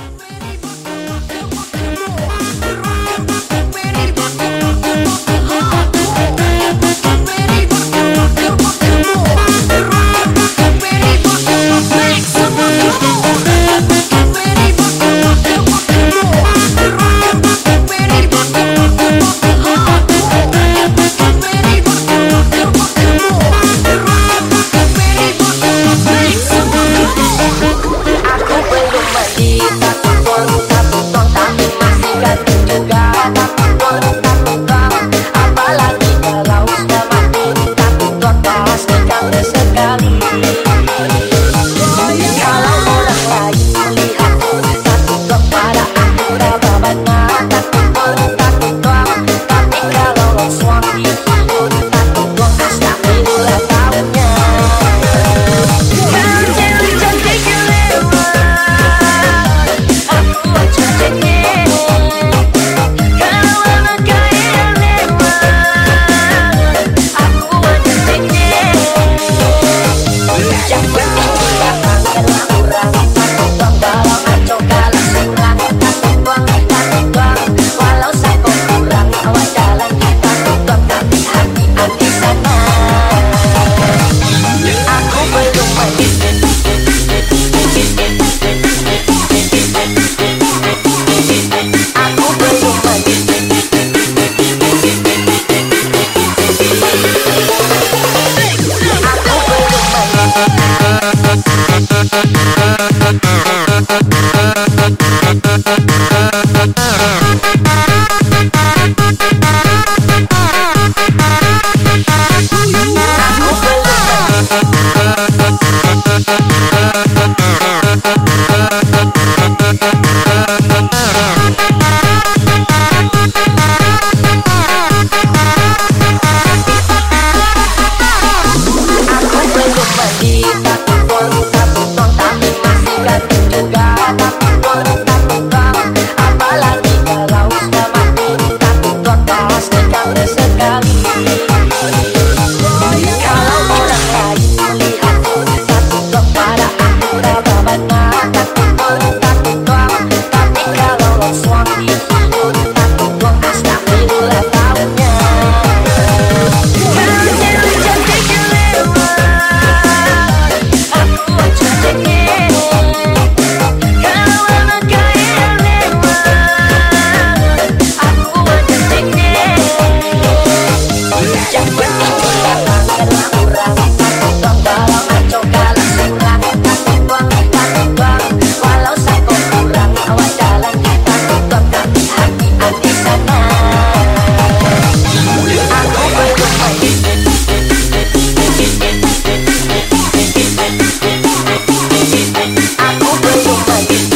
Every Oh. your mind.